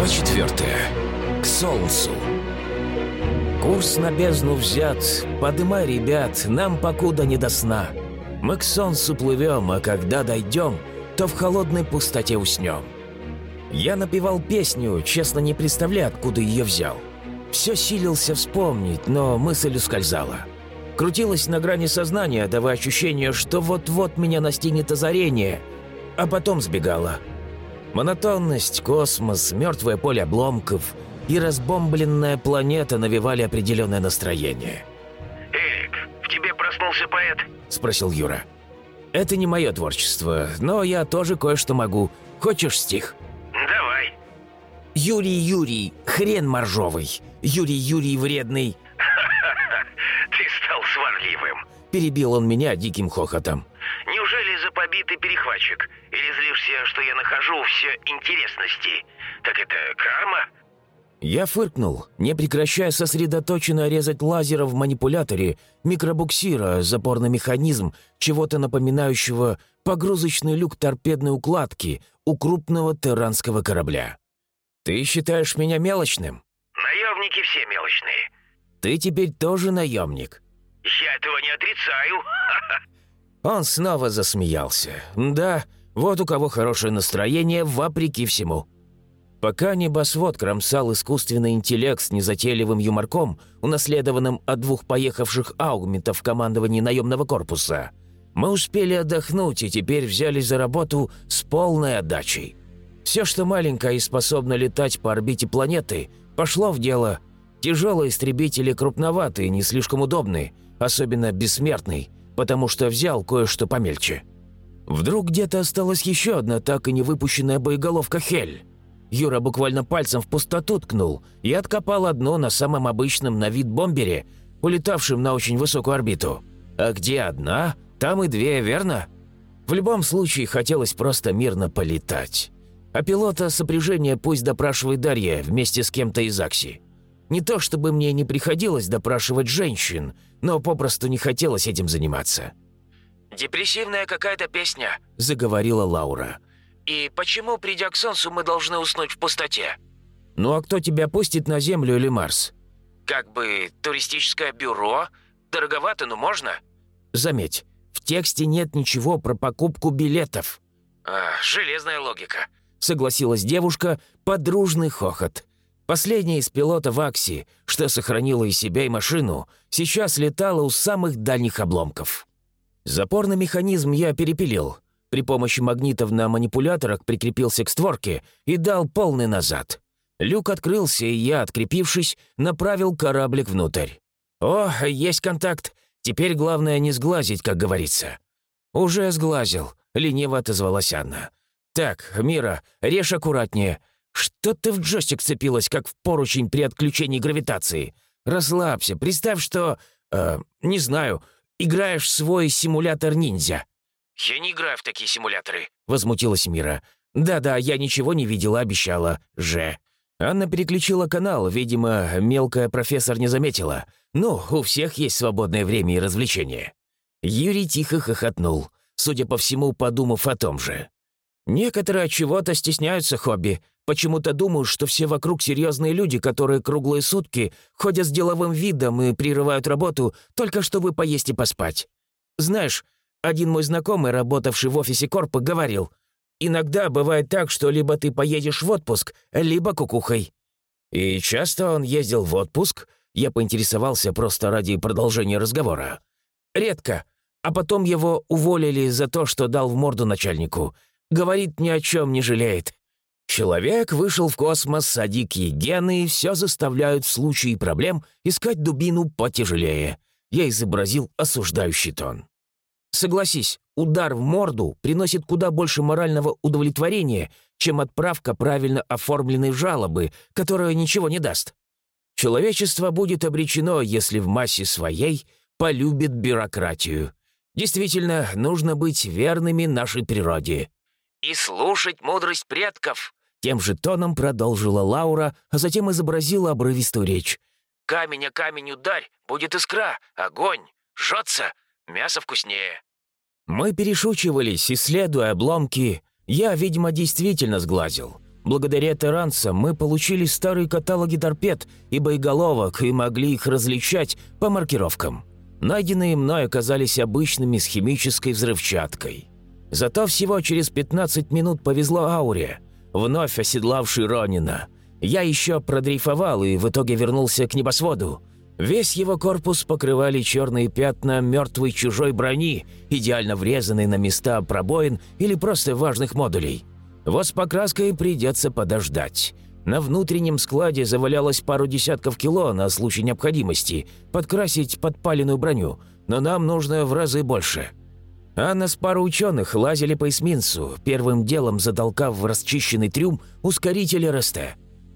Глава четвертая. К солнцу. Курс на бездну взят. Подымай, ребят, нам покуда не до сна. Мы к солнцу плывем, а когда дойдем, то в холодной пустоте уснем. Я напевал песню, честно не представляя, откуда ее взял. Все силился вспомнить, но мысль ускользала. Крутилась на грани сознания, давая ощущение, что вот-вот меня настигнет озарение, а потом сбегала – Монотонность, космос, мертвое поле обломков и разбомбленная планета навевали определенное настроение. «Эрик, в тебе проснулся поэт?» – спросил Юра. «Это не мое творчество, но я тоже кое-что могу. Хочешь стих?» «Давай». «Юрий Юрий, хрен моржовый, Юрий Юрий вредный». Ты стал сварливым. Перебил он меня диким хохотом. Неужели за побитый перехватчик? Или нахожу все интересности? Так это карма? Я фыркнул, не прекращая сосредоточенно резать лазером в манипуляторе микробуксира, запорный механизм, чего-то напоминающего погрузочный люк торпедной укладки у крупного терранского корабля. «Ты считаешь меня мелочным?» Наемники все мелочные. «Ты теперь тоже наемник». Я этого не отрицаю. Он снова засмеялся. «Да, вот у кого хорошее настроение, вопреки всему». Пока небосвод кромсал искусственный интеллект с незатейливым юморком, унаследованным от двух поехавших аугментов в командовании наемного корпуса, мы успели отдохнуть и теперь взялись за работу с полной отдачей. Все, что маленькое и способно летать по орбите планеты, пошло в дело. Тяжелые истребители крупноватые, не слишком удобные, особенно бессмертный – потому что взял кое-что помельче. Вдруг где-то осталась еще одна так и не выпущенная боеголовка «Хель». Юра буквально пальцем в пустоту ткнул и откопал одно на самом обычном на вид бомбере, улетавшем на очень высокую орбиту. А где одна, там и две, верно? В любом случае хотелось просто мирно полетать. А пилота сопряжения пусть допрашивает Дарья вместе с кем-то из Акси. Не то чтобы мне не приходилось допрашивать женщин, но попросту не хотелось этим заниматься. «Депрессивная какая-то песня», – заговорила Лаура. «И почему, придя к Солнцу, мы должны уснуть в пустоте?» «Ну а кто тебя пустит на Землю или Марс?» «Как бы туристическое бюро? Дороговато, но можно?» «Заметь, в тексте нет ничего про покупку билетов». А, «Железная логика», — согласилась девушка, подружный хохот. Последняя из пилотов Акси, что сохранила и себя, и машину, сейчас летала у самых дальних обломков. Запорный механизм я перепилил. При помощи магнитов на манипуляторах прикрепился к створке и дал полный назад. Люк открылся, и я, открепившись, направил кораблик внутрь. «О, есть контакт. Теперь главное не сглазить, как говорится». «Уже сглазил», — лениво отозвалась Анна. «Так, Мира, режь аккуратнее. «Что ты в джойстик цепилась, как в поручень при отключении гравитации? Расслабься, представь, что... Э, не знаю, играешь в свой симулятор ниндзя». «Я не играю в такие симуляторы», — возмутилась Мира. «Да-да, я ничего не видела, обещала. Же». Анна переключила канал, видимо, мелкая профессор не заметила. Ну, у всех есть свободное время и развлечения. Юрий тихо хохотнул, судя по всему, подумав о том же. Некоторые от чего-то стесняются хобби, Почему-то думаю, что все вокруг серьезные люди, которые круглые сутки ходят с деловым видом и прерывают работу только чтобы поесть и поспать. Знаешь, один мой знакомый, работавший в офисе Корпа, говорил, «Иногда бывает так, что либо ты поедешь в отпуск, либо кукухой». И часто он ездил в отпуск, я поинтересовался просто ради продолжения разговора. Редко. А потом его уволили за то, что дал в морду начальнику. Говорит, ни о чем не жалеет. Человек вышел в космос, дикие гены все заставляют в случае проблем искать дубину потяжелее. Я изобразил осуждающий тон. Согласись, удар в морду приносит куда больше морального удовлетворения, чем отправка правильно оформленной жалобы, которая ничего не даст. Человечество будет обречено, если в массе своей полюбит бюрократию. Действительно, нужно быть верными нашей природе. «И слушать мудрость предков», тем же тоном продолжила Лаура, а затем изобразила обрывистую речь. «Камень о камень ударь, будет искра, огонь, жжется, мясо вкуснее». Мы перешучивались, исследуя обломки. Я, видимо, действительно сглазил. Благодаря Теранцам мы получили старые каталоги торпед и боеголовок и могли их различать по маркировкам. Найденные мной оказались обычными с химической взрывчаткой. Зато всего через 15 минут повезло Ауре, вновь оседлавший Ронина. Я еще продрейфовал и в итоге вернулся к небосводу. Весь его корпус покрывали черные пятна мертвой чужой брони, идеально врезанной на места пробоин или просто важных модулей. Вот с покраской придется подождать. На внутреннем складе завалялось пару десятков кило на случай необходимости подкрасить подпаленную броню, но нам нужно в разы больше. Анна с пару ученых лазили по эсминцу, первым делом затолкав в расчищенный трюм ускоритель РСТ.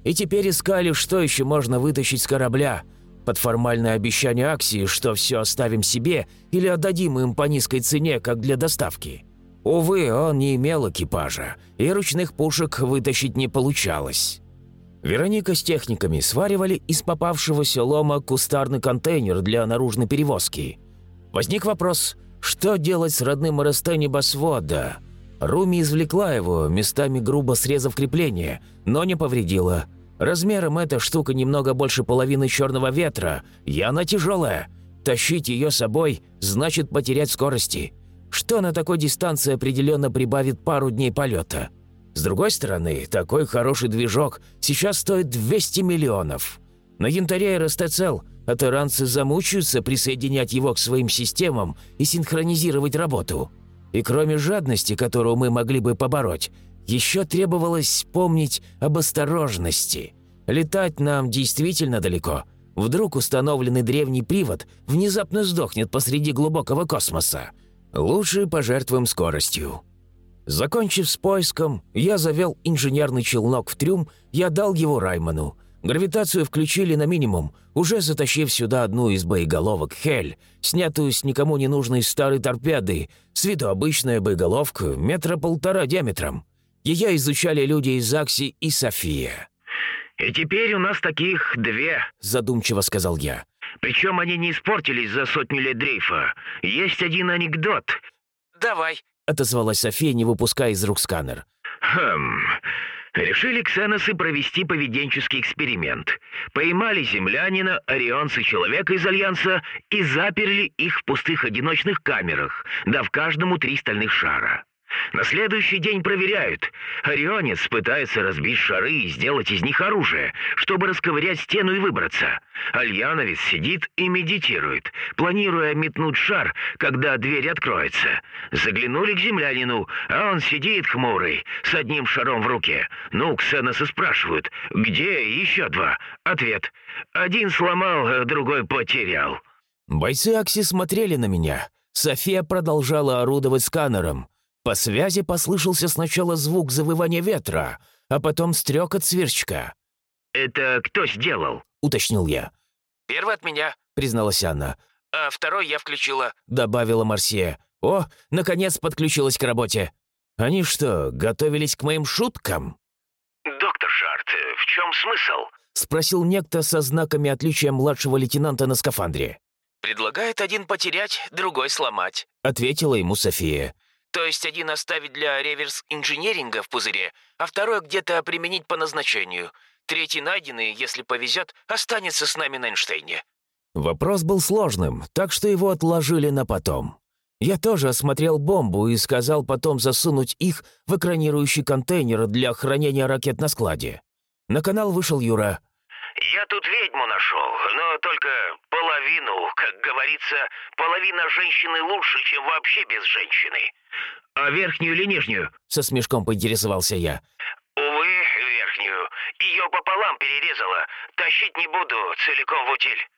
И теперь искали, что еще можно вытащить с корабля, под формальное обещание Аксии, что все оставим себе или отдадим им по низкой цене, как для доставки. Увы, он не имел экипажа, и ручных пушек вытащить не получалось. Вероника с техниками сваривали из попавшегося лома кустарный контейнер для наружной перевозки. Возник вопрос, что делать с родным РСТ небосвода? Руми извлекла его, местами грубо срезав крепление, но не повредила. Размером эта штука немного больше половины черного ветра, и она тяжелая. Тащить ее с собой значит потерять скорости. Что на такой дистанции определенно прибавит пару дней полета. С другой стороны, такой хороший движок сейчас стоит 200 миллионов. На янтаре РСТ цел, а таранцы замучаются присоединять его к своим системам и синхронизировать работу. И кроме жадности, которую мы могли бы побороть, еще требовалось помнить об осторожности. Летать нам действительно далеко. Вдруг установленный древний привод внезапно сдохнет посреди глубокого космоса. Лучше пожертвуем скоростью. Закончив с поиском, я завел инженерный челнок в трюм и отдал его Раймону. Гравитацию включили на минимум, уже затащив сюда одну из боеголовок «Хель», снятую с никому не нужной старой торпеды, с виду обычная боеголовка, метра полтора диаметром. Ее изучали люди из Акси и София. «И теперь у нас таких две», – задумчиво сказал я. «Причем они не испортились за сотню лет дрейфа. Есть один анекдот». «Давай», — отозвалась София, не выпуская из рук сканер. «Хм... Решили ксеносы провести поведенческий эксперимент. Поймали землянина, орионца человека из Альянса и заперли их в пустых одиночных камерах, дав каждому три стальных шара. На следующий день проверяют. Орионец пытается разбить шары и сделать из них оружие, чтобы расковырять стену и выбраться. Альяновец сидит и медитирует, планируя метнуть шар, когда дверь откроется. Заглянули к землянину, а он сидит хмурый, с одним шаром в руке. Ну, ксеносы спрашивают, где еще два? Ответ. Один сломал, другой потерял. Бойцы Акси смотрели на меня. София продолжала орудовать сканером. По связи послышался сначала звук завывания ветра, а потом стрекот сверчка. «Это кто сделал?» — уточнил я. «Первый от меня», — призналась Анна. «А второй я включила», — добавила Марсия. «О, наконец подключилась к работе». «Они что, готовились к моим шуткам?» «Доктор Шарт, в чем смысл?» — спросил некто со знаками отличия младшего лейтенанта на скафандре. «Предлагает один потерять, другой сломать», — ответила ему София. То есть один оставить для реверс-инженеринга в пузыре, а второй где-то применить по назначению. Третий найденный, если повезет, останется с нами на Эйнштейне». Вопрос был сложным, так что его отложили на потом. Я тоже осмотрел бомбу и сказал потом засунуть их в экранирующий контейнер для хранения ракет на складе. На канал вышел Юра. «Я тут ведьму нашел, но только половину, как говорится, половина женщины лучше, чем вообще без женщины. А верхнюю или нижнюю?» Со смешком поинтересовался я. «Увы, верхнюю. Ее пополам перерезала. Тащить не буду, целиком в утиль».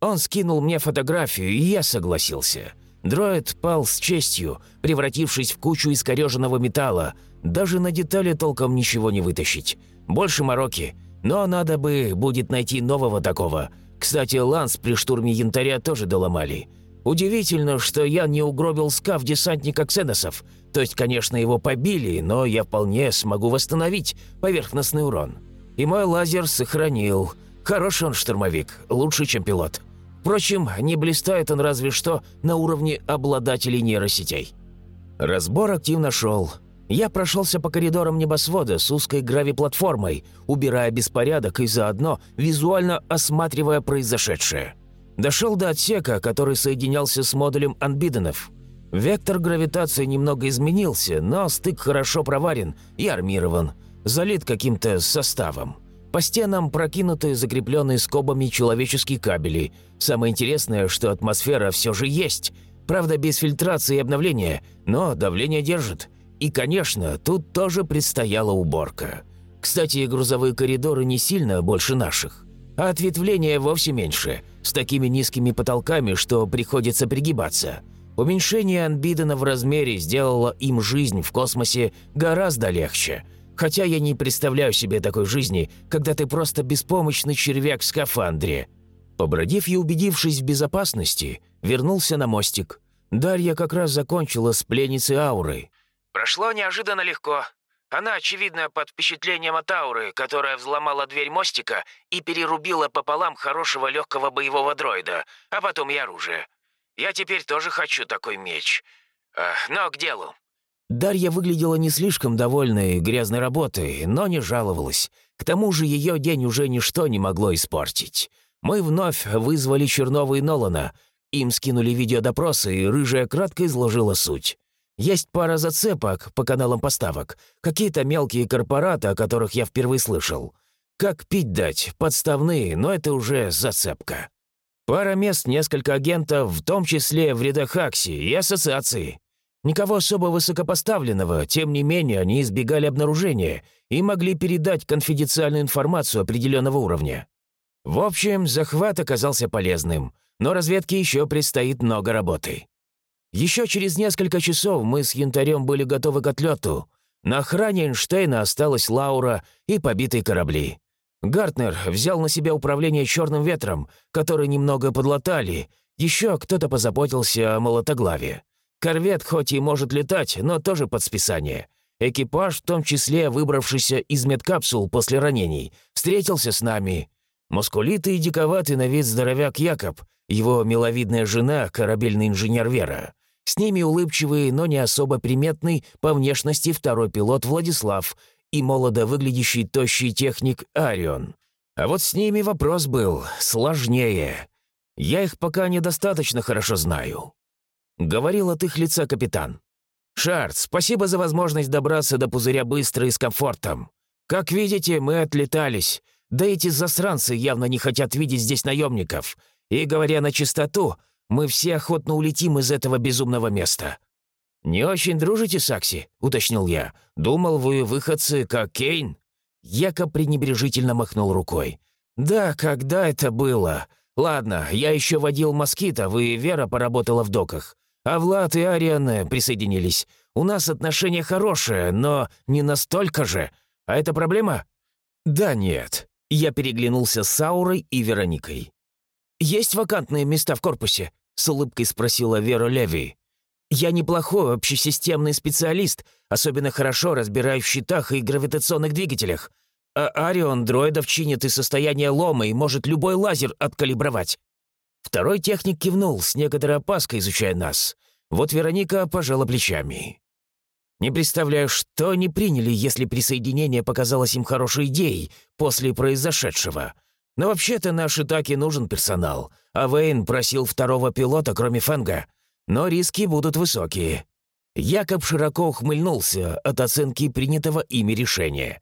Он скинул мне фотографию, и я согласился. Дроид пал с честью, превратившись в кучу искореженного металла. Даже на детали толком ничего не вытащить. Больше мороки. Но надо бы будет найти нового такого. Кстати, Ланс при штурме Янтаря тоже доломали. Удивительно, что я не угробил скаф десантника Ксеносов. То есть, конечно, его побили, но я вполне смогу восстановить поверхностный урон. И мой лазер сохранил. Хороший он штурмовик, лучше, чем пилот. Впрочем, не блистает он разве что на уровне обладателей нейросетей. Разбор активно шел. Я прошелся по коридорам небосвода с узкой гравиплатформой, убирая беспорядок и заодно визуально осматривая произошедшее. Дошел до отсека, который соединялся с модулем анбиденов. Вектор гравитации немного изменился, но стык хорошо проварен и армирован, залит каким-то составом. По стенам прокинуты закрепленные скобами человеческие кабели. Самое интересное, что атмосфера все же есть. Правда, без фильтрации и обновления, но давление держит. И, конечно, тут тоже предстояла уборка. Кстати, грузовые коридоры не сильно больше наших. А ответвления вовсе меньше, с такими низкими потолками, что приходится пригибаться. Уменьшение Анбидена в размере сделало им жизнь в космосе гораздо легче – Хотя я не представляю себе такой жизни, когда ты просто беспомощный червяк в скафандре. Побродив и убедившись в безопасности, вернулся на мостик. Дарья как раз закончила с пленницей ауры. «Прошло неожиданно легко. Она, очевидно, под впечатлением от ауры, которая взломала дверь мостика и перерубила пополам хорошего легкого боевого дроида, а потом и оружие. Я теперь тоже хочу такой меч. А, но к делу. Дарья выглядела не слишком довольной грязной работой, но не жаловалась. К тому же ее день уже ничто не могло испортить. Мы вновь вызвали Чернова и Нолана. Им скинули видеодопросы, и Рыжая кратко изложила суть. Есть пара зацепок по каналам поставок, какие-то мелкие корпораты, о которых я впервые слышал. Как пить дать, подставные, но это уже зацепка. Пара мест, несколько агентов, в том числе в рядах Акси и ассоциации. Никого особо высокопоставленного, тем не менее они избегали обнаружения и могли передать конфиденциальную информацию определенного уровня. В общем, захват оказался полезным, но разведке еще предстоит много работы. Еще через несколько часов мы с Янтарем были готовы к отлету. На охране Эйнштейна осталась Лаура и побитые корабли. Гартнер взял на себя управление черным ветром, который немного подлатали. Еще кто-то позаботился о молотоглаве. Корвет хоть и может летать, но тоже под списание. Экипаж, в том числе выбравшийся из медкапсул после ранений, встретился с нами. Мускулитый и диковатый на вид здоровяк Якоб, его миловидная жена, корабельный инженер Вера. С ними улыбчивый, но не особо приметный по внешности второй пилот Владислав и молодо выглядящий тощий техник Арион. А вот с ними вопрос был сложнее. Я их пока недостаточно хорошо знаю. Говорил от их лица капитан. «Шарт, спасибо за возможность добраться до пузыря быстро и с комфортом. Как видите, мы отлетались. Да эти засранцы явно не хотят видеть здесь наемников. И, говоря на чистоту, мы все охотно улетим из этого безумного места». «Не очень дружите с Акси?» — уточнил я. «Думал, вы выходцы, как Кейн?» Якоб пренебрежительно махнул рукой. «Да, когда это было? Ладно, я еще водил москита, вы Вера поработала в доках. А Влад и Ариана присоединились. У нас отношения хорошие, но не настолько же. А это проблема?» «Да нет». Я переглянулся с Аурой и Вероникой. «Есть вакантные места в корпусе?» — с улыбкой спросила Вера Леви. «Я неплохой общесистемный специалист, особенно хорошо разбираюсь в щитах и гравитационных двигателях. А Арион дроидов чинит из состояния лома и может любой лазер откалибровать. Второй техник кивнул, с некоторой опаской изучая нас. Вот Вероника пожала плечами. Не представляю, что они приняли, если присоединение показалось им хорошей идеей после произошедшего. Но вообще-то нашей таки нужен персонал, а Вейн просил второго пилота, кроме Фэнга. Но риски будут высокие. Якоб широко ухмыльнулся от оценки принятого ими решения.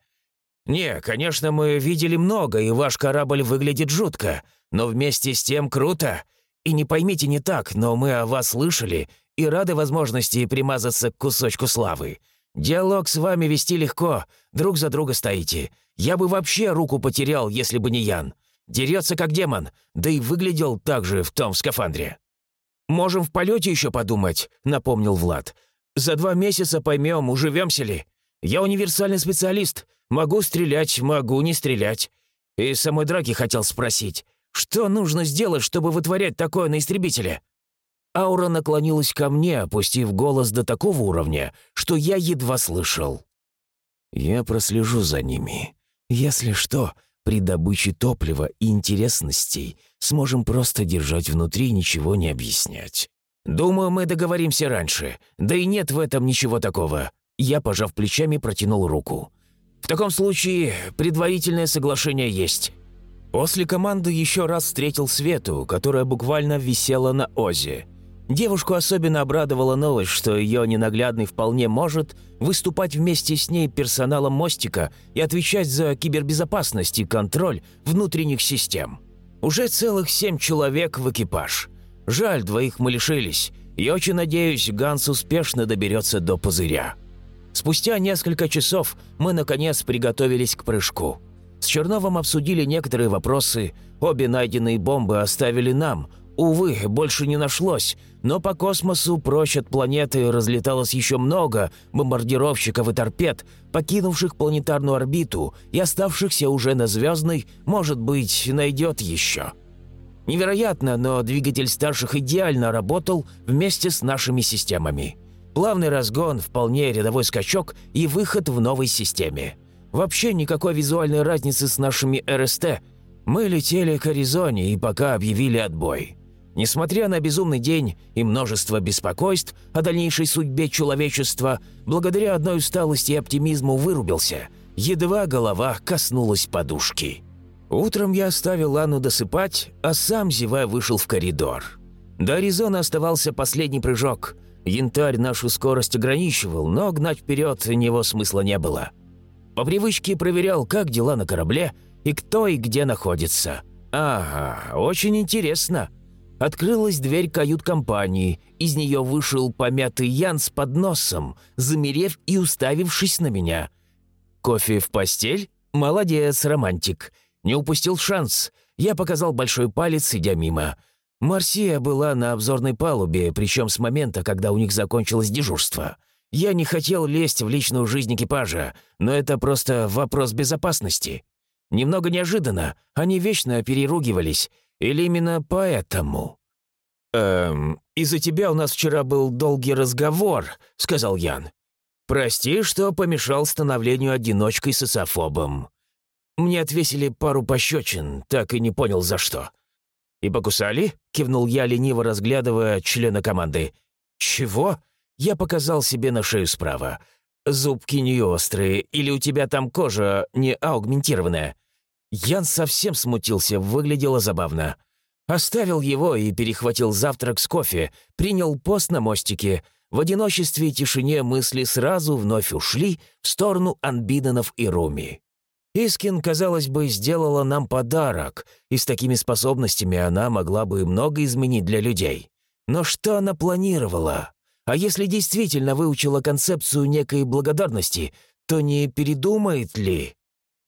«Не, конечно, мы видели много, и ваш корабль выглядит жутко, но вместе с тем круто. И не поймите не так, но мы о вас слышали и рады возможности примазаться к кусочку славы. Диалог с вами вести легко, друг за друга стоите. Я бы вообще руку потерял, если бы не Ян. Дерется как демон, да и выглядел так же в том скафандре». «Можем в полете еще подумать», — напомнил Влад. «За два месяца поймем, уживемся ли. Я универсальный специалист, могу стрелять, могу не стрелять. И самой драки хотел спросить, что нужно сделать, чтобы вытворять такое на истребителе?» Аура наклонилась ко мне, опустив голос до такого уровня, что я едва слышал. «Я прослежу за ними. Если что, при добыче топлива и интересностей сможем просто держать внутри ничего не объяснять. Думаю, мы договоримся раньше. Да и нет в этом ничего такого». Я, пожав плечами, протянул руку. «В таком случае предварительное соглашение есть». После команды еще раз встретил Свету, которая буквально висела на Озе. Девушку особенно обрадовала новость, что ее ненаглядный вполне может выступать вместе с ней персоналом мостика и отвечать за кибербезопасность и контроль внутренних систем. Уже целых семь человек в экипаж. Жаль, двоих мы лишились. Я очень надеюсь, Ганс успешно доберется до пузыря. Спустя несколько часов мы, наконец, приготовились к прыжку. С Черновым обсудили некоторые вопросы, обе найденные бомбы оставили нам. Увы, больше не нашлось, но по космосу прочь от планеты разлеталось еще много бомбардировщиков и торпед, покинувших планетарную орбиту и оставшихся уже на звездной, может быть, найдет еще. Невероятно, но двигатель старших идеально работал вместе с нашими системами. Плавный разгон, вполне рядовой скачок и выход в новой системе. Вообще никакой визуальной разницы с нашими РСТ. Мы летели к Аризоне и пока объявили отбой. Несмотря на безумный день и множество беспокойств о дальнейшей судьбе человечества, благодаря одной усталости и оптимизму вырубился. Едва голова коснулась подушки. Утром я оставил Анну досыпать, а сам, зевая, вышел в коридор. До Аризоны оставался последний прыжок – Янтарь нашу скорость ограничивал, но гнать вперед него смысла не было. По привычке проверял, как дела на корабле и кто и где находится. Ага, очень интересно. Открылась дверь кают-компании, из нее вышел помятый Ян с подносом, замерев и уставившись на меня. «Кофе в постель? Молодец, романтик. Не упустил шанс. Я показал большой палец, идя мимо. Марсия была на обзорной палубе, причем с момента, когда у них закончилось дежурство. Я не хотел лезть в личную жизнь экипажа, но это просто вопрос безопасности. Немного неожиданно, они вечно переругивались, или именно поэтому. «Эм, из-за тебя у нас вчера был долгий разговор», — сказал Ян. «Прости, что помешал становлению одиночкой социофобом. Мне отвесили пару пощечин, так и не понял за что. «И покусали?» — кивнул я, лениво разглядывая члена команды. «Чего?» — я показал себе на шею справа. «Зубки не острые, или у тебя там кожа не аугментированная?» Ян совсем смутился, выглядело забавно. Оставил его и перехватил завтрак с кофе, принял пост на мостике. В одиночестве и тишине мысли сразу вновь ушли в сторону Анбиденов и Руми. Искин, казалось бы, сделала нам подарок, и с такими способностями она могла бы много изменить для людей. Но что она планировала? А если действительно выучила концепцию некой благодарности, то не передумает ли?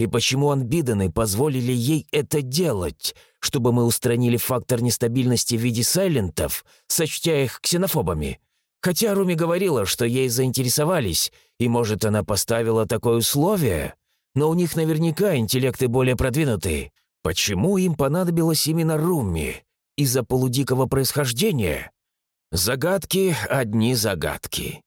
И почему анбиданы позволили ей это делать, чтобы мы устранили фактор нестабильности в виде сайлентов, сочтя их ксенофобами? Хотя Руми говорила, что ей заинтересовались, и, может, она поставила такое условие? но у них наверняка интеллекты более продвинутые. Почему им понадобилось именно Руми? Из-за полудикого происхождения? Загадки одни загадки.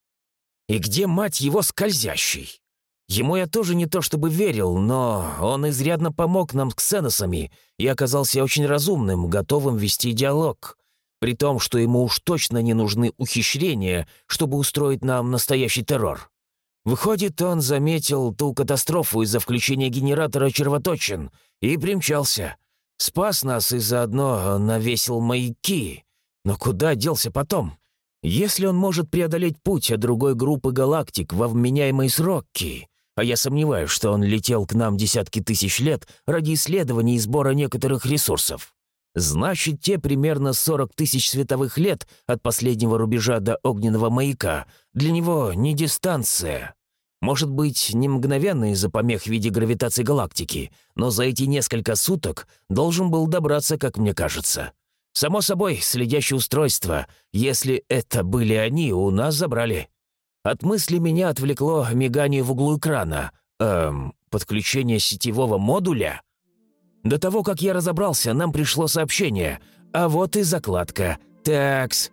И где, мать его, скользящий? Ему я тоже не то чтобы верил, но он изрядно помог нам с ксеносами и оказался очень разумным, готовым вести диалог. При том, что ему уж точно не нужны ухищрения, чтобы устроить нам настоящий террор. Выходит, он заметил ту катастрофу из-за включения генератора червоточин и примчался. Спас нас и заодно навесил маяки. Но куда делся потом? Если он может преодолеть путь от другой группы галактик во вменяемые сроки, а я сомневаюсь, что он летел к нам десятки тысяч лет ради исследований и сбора некоторых ресурсов, значит, те примерно 40 тысяч световых лет от последнего рубежа до огненного маяка для него не дистанция. Может быть, не мгновенно из-за помех в виде гравитации галактики, но за эти несколько суток должен был добраться, как мне кажется. Само собой, следящее устройство, если это были они, у нас забрали. От мысли меня отвлекло мигание в углу экрана. Эм, подключение сетевого модуля? До того, как я разобрался, нам пришло сообщение. А вот и закладка. Такс.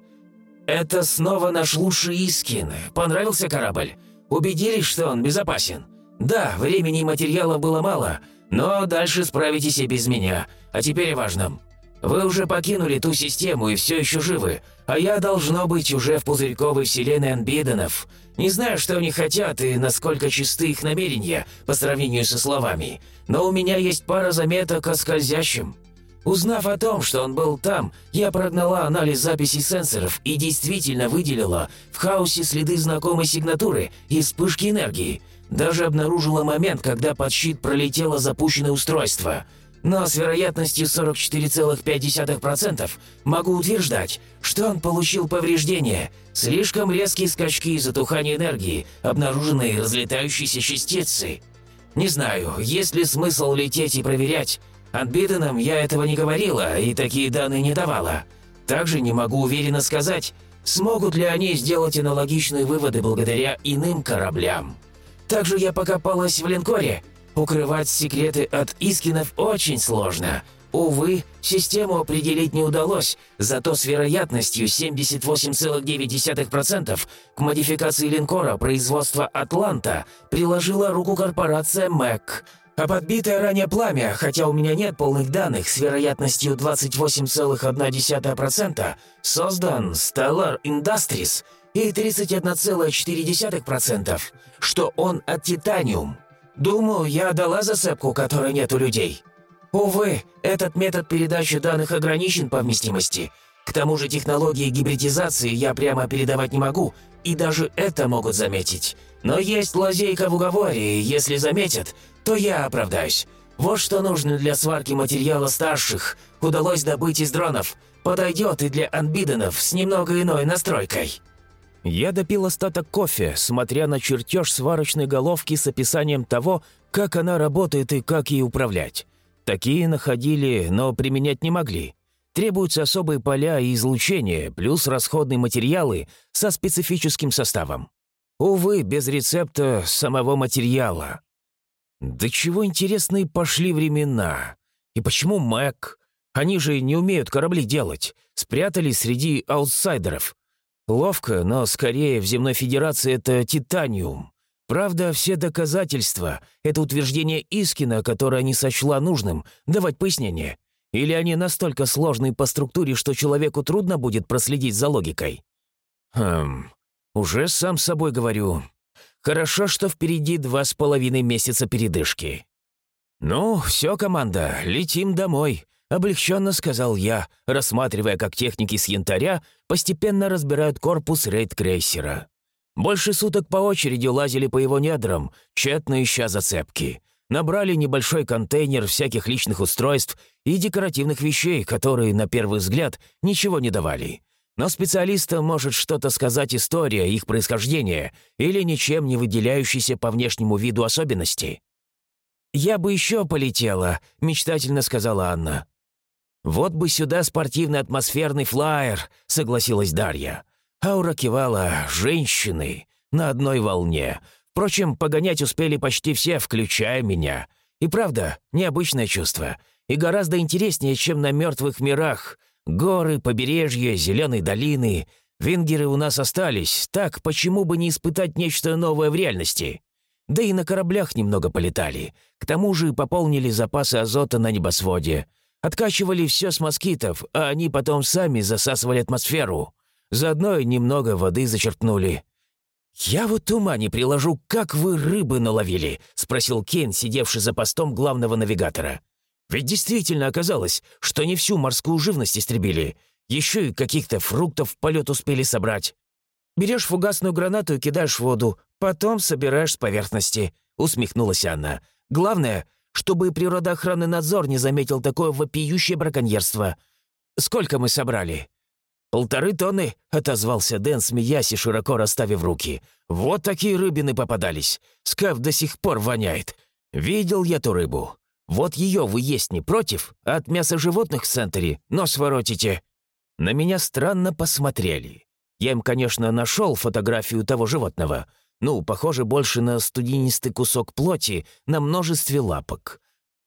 Это снова наш лучший Искин. Понравился корабль? Убедились, что он безопасен? Да, времени и материала было мало, но дальше справитесь и без меня. А теперь о важном. Вы уже покинули ту систему и все еще живы, а я, должно быть, уже в пузырьковой вселенной Анбиденов. Не знаю, что они хотят и насколько чисты их намерения по сравнению со словами, но у меня есть пара заметок о скользящем. Узнав о том, что он был там, я прогнала анализ записей сенсоров и действительно выделила в хаосе следы знакомой сигнатуры и вспышки энергии. Даже обнаружила момент, когда под щит пролетело запущенное устройство. Но с вероятностью 44,5% могу утверждать, что он получил повреждения. Слишком резкие скачки и затухание энергии, обнаруженные разлетающиеся частицы. Не знаю, есть ли смысл лететь и проверять, Анбиденам я этого не говорила и такие данные не давала. Также не могу уверенно сказать, смогут ли они сделать аналогичные выводы благодаря иным кораблям. Также я покопалась в линкоре. Укрывать секреты от Искинов очень сложно. Увы, систему определить не удалось, зато с вероятностью 78,9% к модификации линкора производства «Атланта» приложила руку корпорация «МЭК», а подбитое ранее пламя, хотя у меня нет полных данных, с вероятностью 28,1%, создан Stellar Industries и 31,4%, что он от титаниум. Думаю, я дала засыпку, которой нет у людей. Увы, этот метод передачи данных ограничен по вместимости. К тому же технологии гибридизации я прямо передавать не могу, и даже это могут заметить. Но есть лазейка в уговоре, и если заметят, то я оправдаюсь. Вот что нужно для сварки материала старших. Удалось добыть из дронов. Подойдет и для анбиденов с немного иной настройкой». Я допил остаток кофе, смотря на чертеж сварочной головки с описанием того, как она работает и как ей управлять. Такие находили, но применять не могли. Требуются особые поля и излучение, плюс расходные материалы со специфическим составом. Увы, без рецепта самого материала. Да чего интересные пошли времена. И почему Мэг? Они же не умеют корабли делать. Спрятались среди аутсайдеров. Ловко, но скорее в Земной Федерации это титаниум. Правда, все доказательства — это утверждение Искина, которое не сочла нужным, давать пояснение. Или они настолько сложные по структуре, что человеку трудно будет проследить за логикой? Хм, уже сам собой говорю. Хорошо, что впереди два с половиной месяца передышки. «Ну, все, команда, летим домой», — облегченно сказал я, рассматривая, как техники с янтаря постепенно разбирают корпус рейд-крейсера. Больше суток по очереди лазили по его недрам, тщетно ища зацепки. Набрали небольшой контейнер всяких личных устройств и декоративных вещей, которые, на первый взгляд, ничего не давали. Но специалистам может что-то сказать история их происхождения или ничем не выделяющиеся по внешнему виду особенности. «Я бы еще полетела», — мечтательно сказала Анна. «Вот бы сюда спортивный атмосферный флайер», — согласилась Дарья. Аура кивала «женщины» на одной волне. Впрочем, погонять успели почти все, включая меня. И правда, необычное чувство. И гораздо интереснее, чем на мертвых мирах — Горы, побережье, зеленые долины. Венгеры у нас остались, так почему бы не испытать нечто новое в реальности? Да и на кораблях немного полетали. К тому же пополнили запасы азота на небосводе. Откачивали все с москитов, а они потом сами засасывали атмосферу. Заодно и немного воды зачерпнули. «Я вот ума не приложу, как вы рыбы наловили?» — спросил Кен, сидевший за постом главного навигатора. Ведь действительно оказалось, что не всю морскую живность истребили. Еще и каких-то фруктов в полет успели собрать. Берешь фугасную гранату и кидаешь в воду, потом собираешь с поверхности», — усмехнулась она. «Главное, чтобы природоохранный надзор не заметил такое вопиющее браконьерство. Сколько мы собрали?» «Полторы тонны», — отозвался Дэн, смеясь и широко расставив руки. «Вот такие рыбины попадались. Скаф до сих пор воняет. Видел я ту рыбу. Вот ее вы есть не против, а от мяса животных в центре нос воротите». На меня странно посмотрели. Я им, конечно, нашел фотографию того животного. Ну, похоже больше на студенистый кусок плоти на множестве лапок.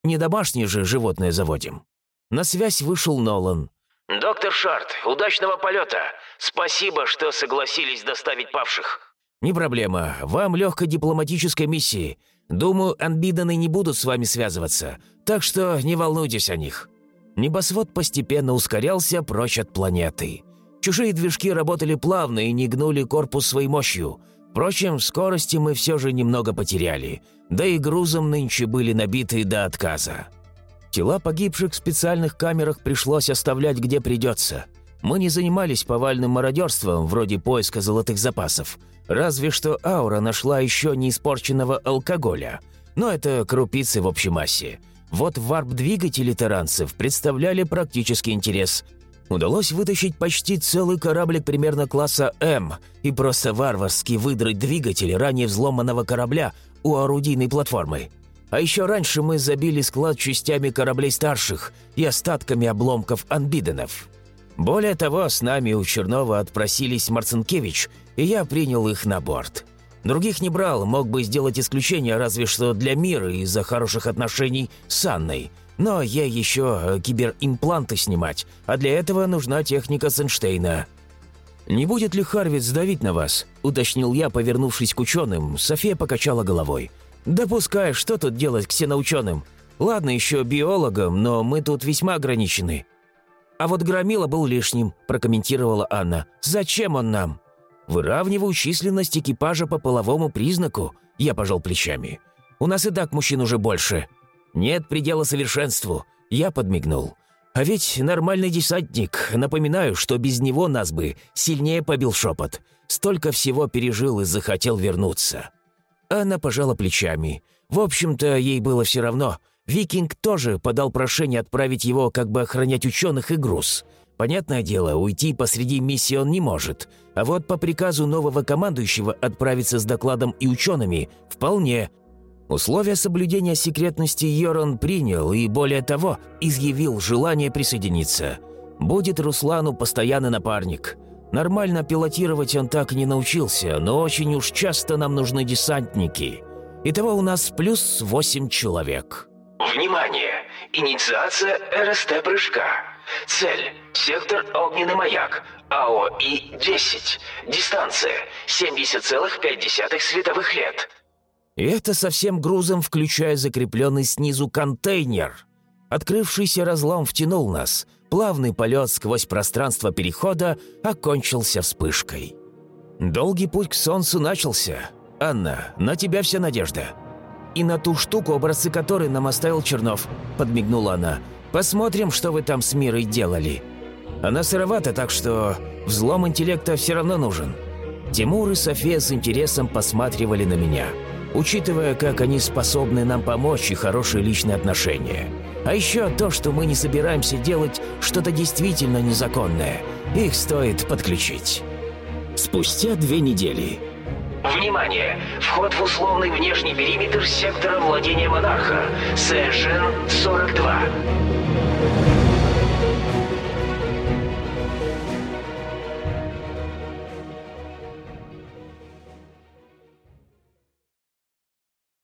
Не домашнее же животное заводим. На связь вышел Нолан. «Доктор Шарт, удачного полета! Спасибо, что согласились доставить павших!» «Не проблема. Вам легкой дипломатической миссии. Думаю, анбиданы не будут с вами связываться, так что не волнуйтесь о них». Небосвод постепенно ускорялся прочь от планеты. Чужие движки работали плавно и не гнули корпус своей мощью. Впрочем, в скорости мы все же немного потеряли, да и грузом нынче были набиты до отказа. Тела погибших в специальных камерах пришлось оставлять где придется. Мы не занимались повальным мародерством, вроде поиска золотых запасов. Разве что аура нашла еще не испорченного алкоголя. Но это крупицы в общей массе. Вот варп-двигатели таранцев представляли практический интерес. Удалось вытащить почти целый кораблик примерно класса М и просто варварски выдрать двигатели ранее взломанного корабля у орудийной платформы. А еще раньше мы забили склад частями кораблей старших и остатками обломков анбиденов. Более того, с нами у Чернова отпросились Марцинкевич, и я принял их на борт. Других не брал, мог бы сделать исключение разве что для мира из-за хороших отношений с Анной. Но ей еще э, киберимпланты снимать, а для этого нужна техника Сенштейна. «Не будет ли Харвиц давить на вас?» – уточнил я, повернувшись к ученым. София покачала головой. «Да что тут делать ксеноученым? Ладно, еще биологам, но мы тут весьма ограничены». «А вот Громила был лишним», – прокомментировала Анна. «Зачем он нам?» «Выравниваю численность экипажа по половому признаку», – я пожал плечами. «У нас и так мужчин уже больше». «Нет предела совершенству», – я подмигнул. «А ведь нормальный десантник. Напоминаю, что без него нас бы сильнее побил шепот. Столько всего пережил и захотел вернуться». Она пожала плечами. В общем-то, ей было все равно. Викинг тоже подал прошение отправить его как бы охранять ученых и груз. Понятное дело, уйти посреди миссии он не может. А вот по приказу нового командующего отправиться с докладом и учеными – вполне. Условия соблюдения секретности Йоран принял и, более того, изъявил желание присоединиться. Будет Руслану постоянный напарник. Нормально пилотировать он так и не научился, но очень уж часто нам нужны десантники. Итого у нас плюс восемь человек. Внимание! Инициация РСТ-прыжка. Цель – сектор «Огненный маяк». АОИ-10. Дистанция – 70,5 световых лет. И это со всем грузом, включая закрепленный снизу контейнер. Открывшийся разлом втянул нас. Плавный полет сквозь пространство перехода окончился вспышкой. Долгий путь к Солнцу начался. «Анна, на тебя вся надежда». «И на ту штуку, образцы которой нам оставил Чернов», – подмигнула она. «Посмотрим, что вы там с Мирой делали». Она сыровата, так что взлом интеллекта все равно нужен. Тимур и София с интересом посматривали на меня, учитывая, как они способны нам помочь и хорошие личные отношения. А еще то, что мы не собираемся делать что-то действительно незаконное. Их стоит подключить. Спустя две недели Внимание! Вход в условный внешний периметр сектора владения монарха. СЖН-42.